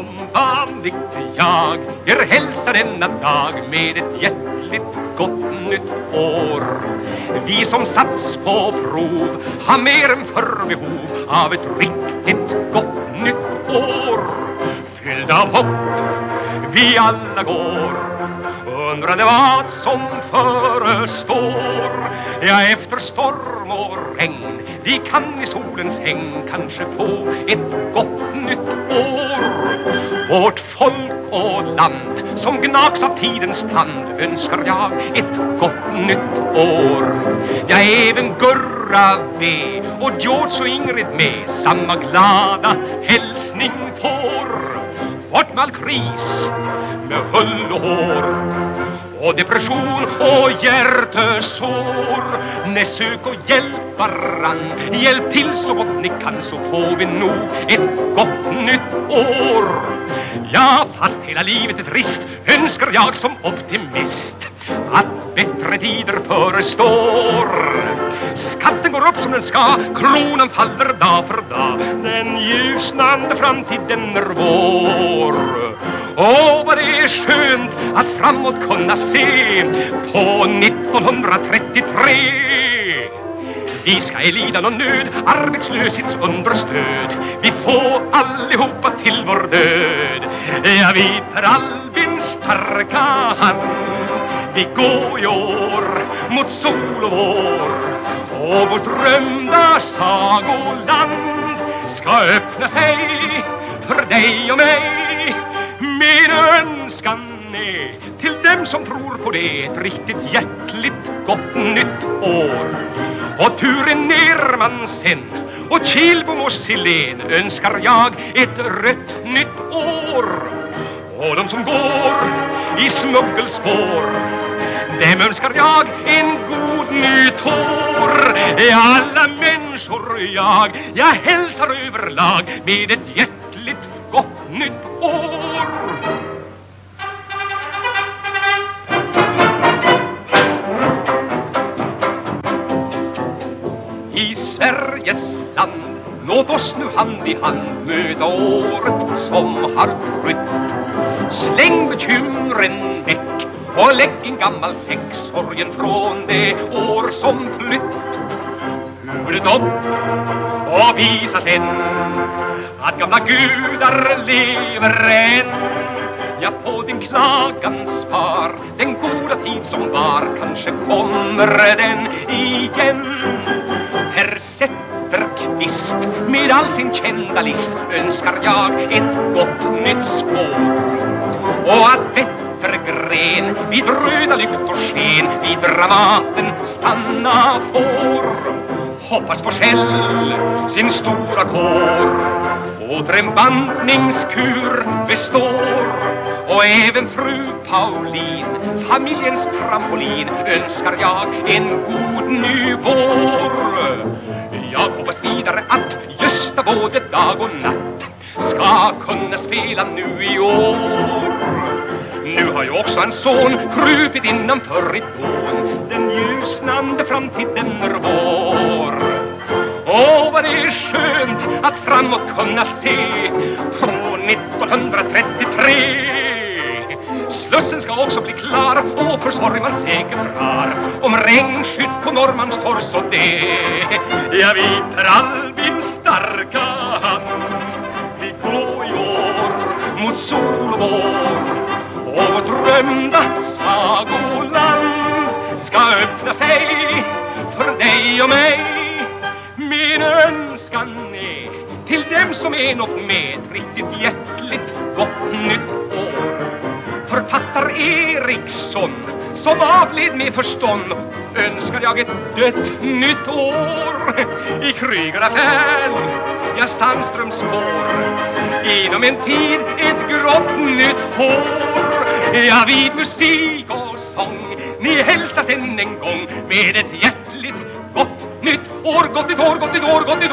Som vanligt jag er hälsar denna dag med ett hjärtligt gott nytt år. Vi som satts på prov har mer än för behov av ett riktigt gott nytt år. Fylld av hopp vi alla går undrande vad som förestår. Ja, efter storm och regn vi kan i solens häng kanske få ett gott Tillbaks av tidens tand önskar jag ett gott nytt år. Ja, även Gurra V och George och Ingrid med samma glada hälsning får. Bort med all kris med hull och hår och depression och hjärtesår. Nej, sök och hjälp varann, hjälp till så gott ni kan så får vi nog ett gott nytt år. Ja, fast hela livet är trist önskar jag som optimist att bättre tider förestår. Går upp som den ska, kronan faller dag för dag. Den ljusnande framtiden är vår. Åh, vad det är skönt att framåt kunna se på 1933. Vi ska i lidan och nöd, arbetslöshetsunderstöd Vi får allihopa till vår död Ja, vi Per Albin starka hand Vi går i år mot sol och vår och vårt drömda sagoland ska öppna sig för dig och mig Min önskan är till dem som tror på det ett riktigt hjärtligt gott nytt år och Ture Nerman sen och Kilbom och Silén önskar jag ett rött nytt år. Och de som går i smuggelspår dem önskar jag en god nytt år. Alla människor jag, jag hälsar överlag med ett hjärtligt gott nytt år. i Sveriges land Låt oss nu hand i hand möta året som har flytt Släng bekymren väck och lägg en gammal sexsorgen från det år som flytt. Huvudet upp och visa sen att gamla gudar lever än. Ja, på din klagans far Den goda tid som var Kanske kommer den igen. Herr Zetterqvist Med all sin kända list Önskar jag ett gott nytt spår. Och att Wettergren Vid röda lyktors sken Vid Dramaten stanna får. Hoppas på Shell sin stora kår. Åter en bantningskur består. Och även fru Paulin Familjens trampolin önskar jag en god ny vår. Jag hoppas vidare att Gösta både dag och natt Ska kunna spela nu i år. Nu har ju också en son krupit innanför ridån Den ljusnande framtiden är vår. Åh, vad det är skönt att framåt kunna se På 1933 Slussen ska också bli klar och försvar man säkert drar Om regnskydd på Norrmalmstorg så det. Ja, vi Per Albin starka hand. Vi går i år mot sol och vår. Och vårt drömda sagoland ska öppna sig för dig och mig. Min önskan är till dem som är något med riktigt hjärtligt gott nytt år. Författar Eriksson som avled med förstånd önskar jag ett dött nytt år i Krygeraffären, ja Sandströms spår inom en tid ett grått nytt hår ja vid musik och sång. Ni hälsas än en gång. Med ett hjärtligt gott nytt år, gott nytt år, gott nytt år, gott nytt